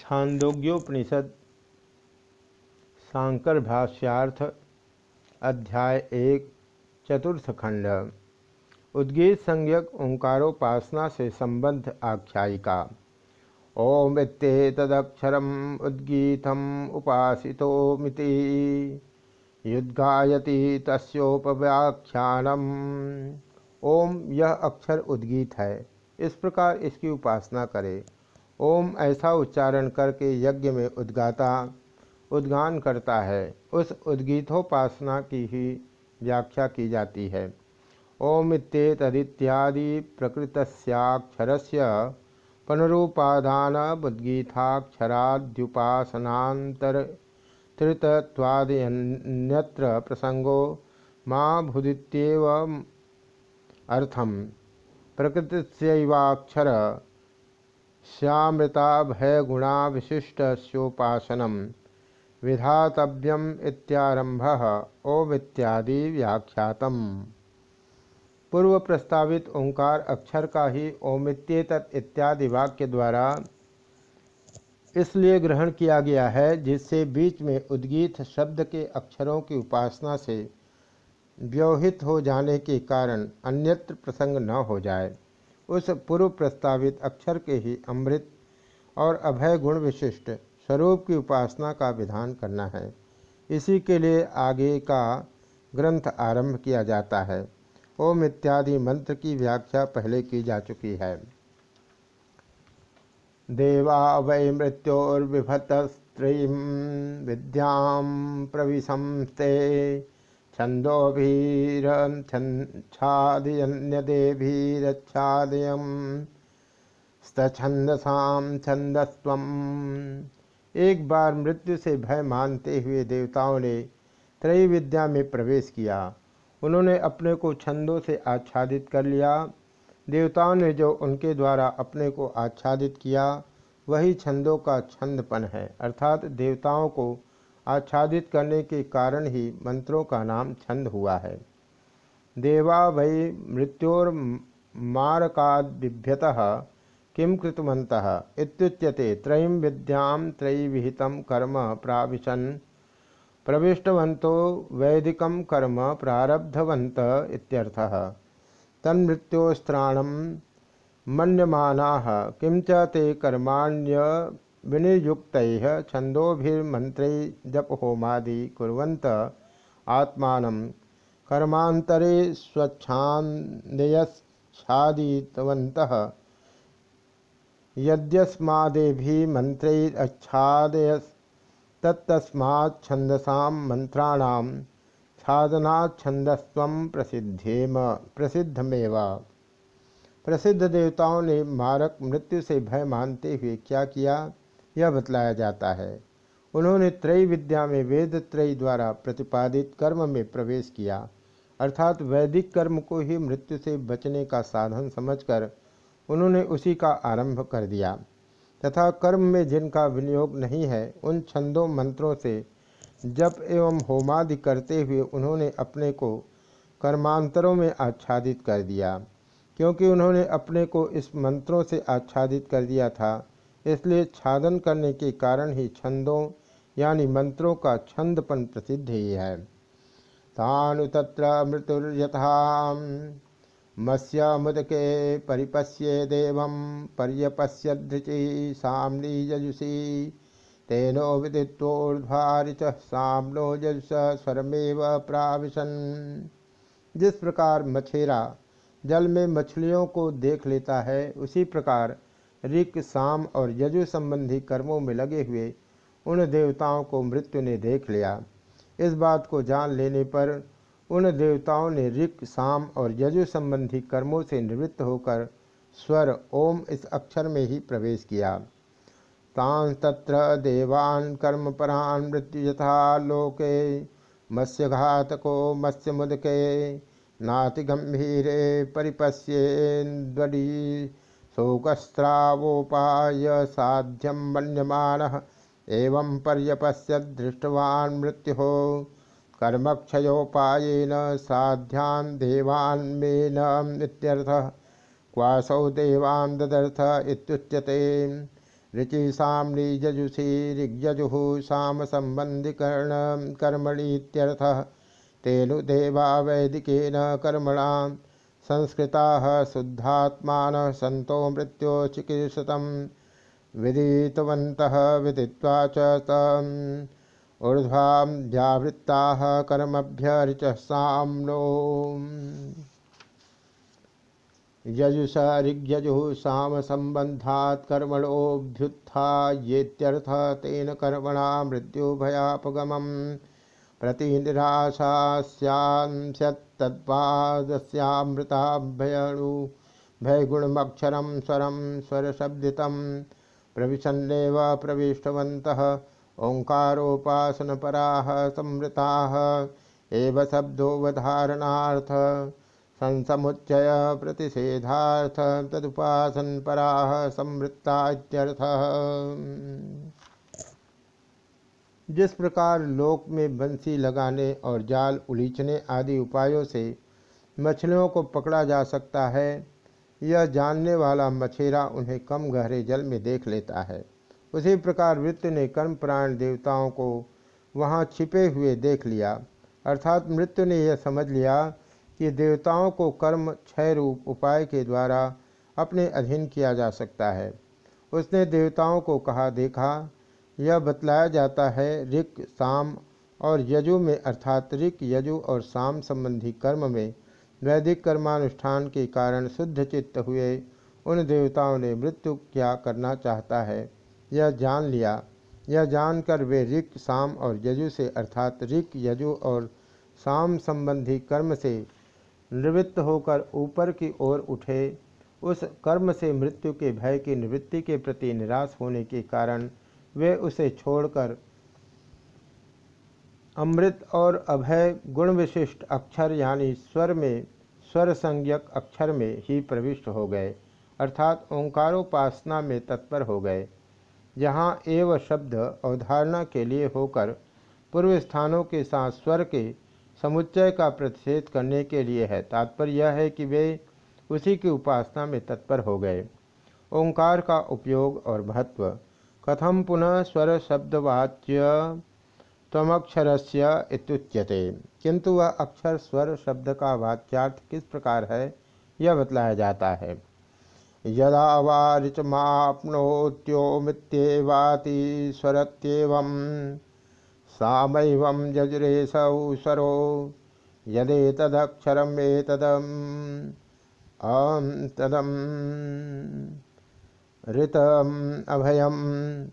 छांदोग्योपनिषद शांकर भाष्यार्थ अध्याय एक, चतुर्थ खंड। उद्गीत संज्ञक ओंकारोपासना से संबद्ध आख्यायिका। ओम तदक्षर उद्गीतम उपासितो मिति युद्गायति तस्ोपव्याख्यानम ओम यह अक्षर उद्गीत है। इस प्रकार इसकी उपासना करें। ओम ऐसा उच्चारण करके यज्ञ में उद्गाता, उद्गान करता है। उस उद्गीतोपासना की ही व्याख्या की जाती है। ओम इत्येतदित्यादि प्रकृतस्याक्षर से पुनरुपादान उद्गीताक्षराद्युपासनातर प्रसंगो माँ भुदित्येव अर्थम। प्रकृतिस्यवाक्षर श्यामृता गुणा विशिष्टस्योपासनम विधातव्यम इत्यारंभ ओम इत्यादि व्याख्यातम। पूर्व प्रस्तावित ओंकार अक्षर का ही ओमित्येत इत्यादि वाक्य द्वारा इसलिए ग्रहण किया गया है, जिससे बीच में उद्गीत शब्द के अक्षरों की उपासना से व्यवहित हो जाने के कारण अन्यत्र प्रसंग न हो जाए। उस पूर्व प्रस्तावित अक्षर के ही अमृत और अभय गुण विशिष्ट स्वरूप की उपासना का विधान करना है। इसी के लिए आगे का ग्रंथ आरंभ किया जाता है। ओम इत्यादि मंत्र की व्याख्या पहले की जा चुकी है। देवा वै मृत्योर्विभतस्त्रीं विद्या प्रविशंस्ते छन्दोभिरच्छादयन्यदेभिरच्छादयं स्तछन्दसां छंदस्व एक बार मृत्यु से भय मानते हुए देवताओं ने त्रय विद्या में प्रवेश किया। उन्होंने अपने को छंदों से आच्छादित कर लिया। देवताओं ने जो उनके द्वारा अपने को आच्छादित किया, वही छंदों का छंदपन है। अर्थात देवताओं को आच्छादित करने के कारण ही मंत्रों का नाम छंद हुआ है। देवा वै मृत्योर्मारकादिभ्यत किं कृतवंत इत्युच्यते, त्रयीं विद्यां त्रयीविहित कर्म प्राविशन। प्रविष्टवंतो वैदिक कर्म प्रारब्धवंत इत्यर्थः। तन्मृत्योस्त्राणं मन्यमानाः, किं च ते कर्माण्य विनियुक्त छंदोभिर्मंत्र जप होमादि कुरंत आत्मा कर्मांतरे स्वच्छादयच्छादितवंत यद्यस्मादेभि मंत्रैरच्छादय तत्तस्माच्छंदसा मंत्राणाम छादनाच्छंदस्व प्रसिद्धेम प्रसिद्धमेवा। प्रसिद्ध देवताओं ने मारक मृत्यु से भय मानते हुए क्या किया? यह बतलाया जाता है। उन्होंने त्रय विद्या में वेद त्रय द्वारा प्रतिपादित कर्म में प्रवेश किया। अर्थात वैदिक कर्म को ही मृत्यु से बचने का साधन समझकर उन्होंने उसी का आरंभ कर दिया। तथा कर्म में जिनका विनियोग नहीं है, उन छंदों मंत्रों से जप एवं होमादि करते हुए उन्होंने अपने को कर्मांतरों में आच्छादित कर दिया। क्योंकि उन्होंने अपने को इस मंत्रों से आच्छादित कर दिया था इसलिए छादन करने के कारण ही छंदों, यानी मंत्रों का छंदपन प्रसिद्ध ही है। तानु तत्र मृत्युर्यथा मत्स्य मुदके परिपश्ये देव, पर्यपश्य धृचि सामनी यजुषी तेनो विदित्वोर्ध्वारिच सामनो यजुष स्वरमेव प्राविशन। जिस प्रकार मछेरा जल में मछलियों को देख लेता है, उसी प्रकार ऋक, साम और यजु संबंधी कर्मों में लगे हुए उन देवताओं को मृत्यु ने देख लिया। इस बात को जान लेने पर उन देवताओं ने ऋक, साम और यजु संबंधी कर्मों से निवृत्त होकर स्वर ओम इस अक्षर में ही प्रवेश किया। तान तत्र देवान कर्म परान मृत्यु यथा लोके, मत्स्य घातको मत्स्य मुदके नाति गंभीरे परिपश्येन्द्वडी शोकस्त्रावोपाय साध्यम मन्यमान। एवं पर्यपश्य दृष्टवान् मृत्यु। कर्मक्षयोपायन साध्यान देवान्मेन क्वासौ देवान् ददर्थ इत्युच्यते। ऋचिशां ऋजजुषि ऋग्यजुः साम संबंधि कर्ण कर्मणीत्यर्थः। तेनु देवा वैदिकेन कर्मणां संस्कृताः शुद्धात्मान सतो मृत्यो चिकीर्षतं विदितवन्तः, विदित्वा च तम्। ऊर्ध्वां कर्मभ्य ऋचः साम्नो यजुष ऋग्यजुः साम संबंधात कर्मणोभ्युत्था येत्यर्थ तेन कर्मणा मृत्युभयापगम प्रति निराशा सत्तद्वादस्यामृताभयणु भयगुणमक्षरं स्वरं स्वरशब्दितं प्रविशन्नेव प्रविष्टवन्तः। ओङ्कारोपासनपराः संवृताः। एव शब्दोवधारणार्थ। संसमुच्चय प्रतिषेधार्थ। तदुपासन पराह संवृत्ता जिस प्रकार लोक में बंसी लगाने और जाल उलीचने आदि उपायों से मछलियों को पकड़ा जा सकता है, यह जानने वाला मछेरा उन्हें कम गहरे जल में देख लेता है। उसी प्रकार मृत्यु ने कर्मप्राण देवताओं को वहाँ छिपे हुए देख लिया। अर्थात मृत्यु ने यह समझ लिया कि देवताओं को कर्म क्षय रूप उपाय के द्वारा अपने अधीन किया जा सकता है। उसने देवताओं को कहा, देखा यह बतलाया जाता है, ऋक, साम और यजु में, अर्थात ऋक, यजु और साम संबंधी कर्म में वैदिक कर्मानुष्ठान के कारण शुद्ध चित्त हुए, उन देवताओं ने मृत्यु क्या करना चाहता है? यह जान लिया। यह जानकर वे ऋक, साम और यजु से, अर्थात ऋक, यजु और साम संबंधी कर्म से निवृत्त होकर ऊपर की ओर उठे। उस कर्म से मृत्यु के भय की निवृत्ति के प्रति निराश होने के कारण वे उसे छोड़कर अमृत और अभय गुण विशिष्ट अक्षर यानी स्वर में स्वर संज्ञक अक्षर में ही प्रविष्ट हो गए, अर्थात ओंकारोपासना में तत्पर हो गए, जहाँ एव शब्द अवधारणा के लिए होकर पूर्व स्थानों के साथ स्वर के समुच्चय का प्रतिषेध करने के लिए है। तात्पर्य यह है कि वे उसी की उपासना में तत्पर हो गए। ओंकार का उपयोग और महत्व कथम पुनः स्वर शब्दवाच्य तमक्षर से किंतु वह अक्षर स्वर शब्द का वाच्यार्थ किस प्रकार है, यह बतलाया जाता है। यदा वारिचमाप्नोत्यो मित्येवाति स्वरत्येवं, सामैव जजुरेशौ स्वरो यदेतदक्षरमेतदम् आं तदम्। ऋतम अभयम।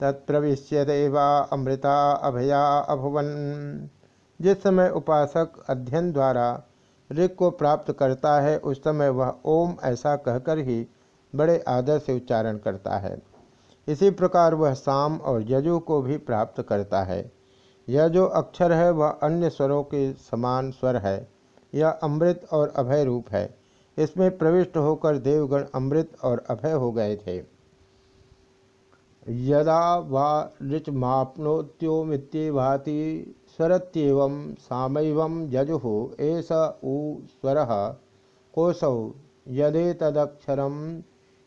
तत्प्रविश्य देवा अमृता अभया अभुवन। जिस समय उपासक अध्ययन द्वारा ऋग को प्राप्त करता है, उस समय वह ओम ऐसा कहकर ही बड़े आदर से उच्चारण करता है। इसी प्रकार वह साम और यजु को भी प्राप्त करता है। यह जो अक्षर है, वह अन्य स्वरों के समान स्वर है। यह अमृत और अभय रूप है। इसमें प्रविष्ट होकर देवगण अमृत और अभय हो गए थे। यदा वा ऋचमाप्नोत्यो मित्ये भाति स्वरत्यव सामैव जजुः एष उ स्वर कोशौ यदेतदक्षरम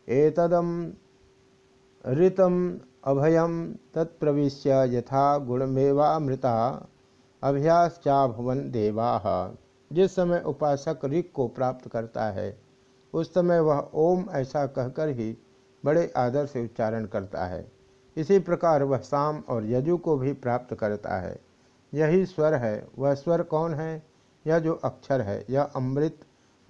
एतदम ऋतम अभयम तत्प्रविश्य यथा गुणमेवामृता अभ्यासचाभवन देवा। जिस समय उपासक ऋग को प्राप्त करता है, उस समय वह ओम ऐसा कहकर ही बड़े आदर से उच्चारण करता है। इसी प्रकार वह साम और यजु को भी प्राप्त करता है। यही स्वर है। वह स्वर कौन है? यह जो अक्षर है। यह अमृत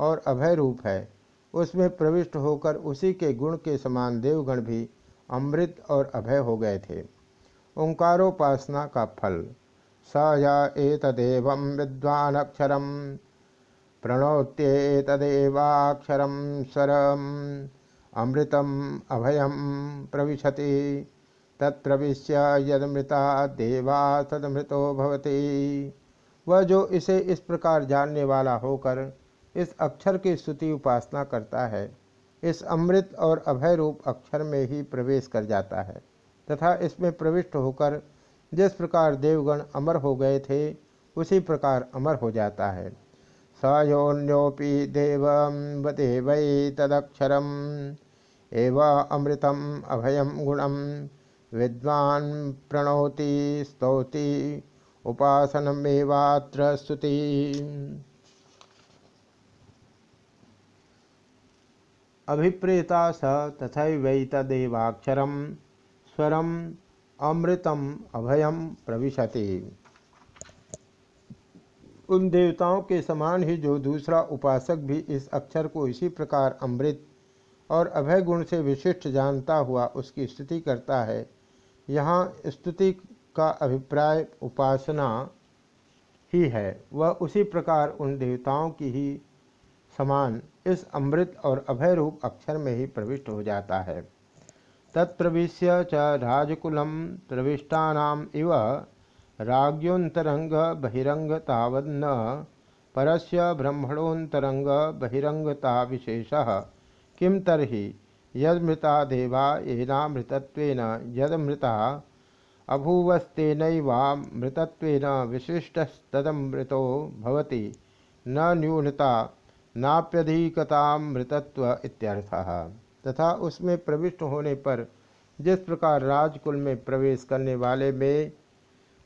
और अभय रूप है। उसमें प्रविष्ट होकर उसी के गुण के समान देवगण भी अमृत और अभय हो गए थे। ओंकारोपासना का फल। स या एतदेव विद्वानक्षर, प्रणोत्येतदेवाक्षर स्वरम अमृतम अभयम प्रविशति। तत्प्रविश्य यदमृता देवा तदमृतो भवति। वह जो इसे इस प्रकार जानने वाला होकर इस अक्षर की स्तुति उपासना करता है, इस अमृत और अभय रूप अक्षर में ही प्रवेश कर जाता है, तथा इसमें प्रविष्ट होकर जिस प्रकार देवगण अमर हो गए थे, उसी प्रकार अमर हो जाता है। स योन्योपि देव देव तदक्षरम। एव अमृतम अभयम गुणम। विद्वान प्रणौति, स्तौति उपासनमेवात्र स्तुति। अभिप्रेता स तथैवैतदेवाक्षर स्वर अमृतम अभयम प्रविशति। उन देवताओं के समान ही जो दूसरा उपासक भी इस अक्षर को इसी प्रकार अमृत और अभय गुण से विशिष्ट जानता हुआ उसकी स्तुति करता है। यहाँ स्तुति का अभिप्राय उपासना ही है। वह उसी प्रकार उन देवताओं की ही समान इस अमृत और अभय रूप अक्षर में ही प्रविष्ट हो जाता है। तत्प्रविश्य च राजकुलम प्रविष्टानाम इव राज्योन्तरंग बहिरंग तावन्न परस्य ब्रह्मणोन्तरंग बहिरंगता विशेष किम तरी यदमृता देवा येनामृतत्वेन, यदमृता अभूवस्तेनैवामृतत्वेन विशिष्टस्तदमृतो भवति, न न्यूनता, नाप्यधिकतामृतत्व इत्यर्थः। तथा उसमें प्रविष्ट होने पर जिस प्रकार राजकुल में प्रवेश करने वाले में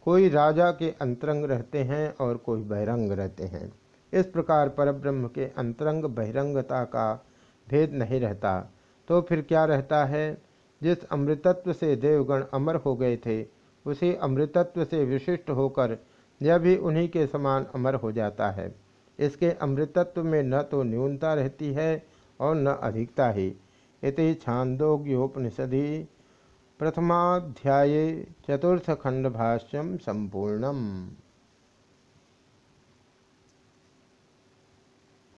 कोई राजा के अंतरंग रहते हैं और कोई बहिरंग रहते हैं। इस प्रकार परब्रह्म के अंतरंग बहिरंगता का भेद नहीं रहता। तो फिर क्या रहता है? जिस अमृतत्व से देवगण अमर हो गए थे, उसी अमृतत्व से विशिष्ट होकर यह भी उन्हीं के समान अमर हो जाता है। इसके अमृतत्व में न तो न्यूनता रहती है और न अधिकता ही। इति छांदोग्योपनिषदि प्रथमाध्याये चतुर्थखंडभाष्यम संपूर्णम।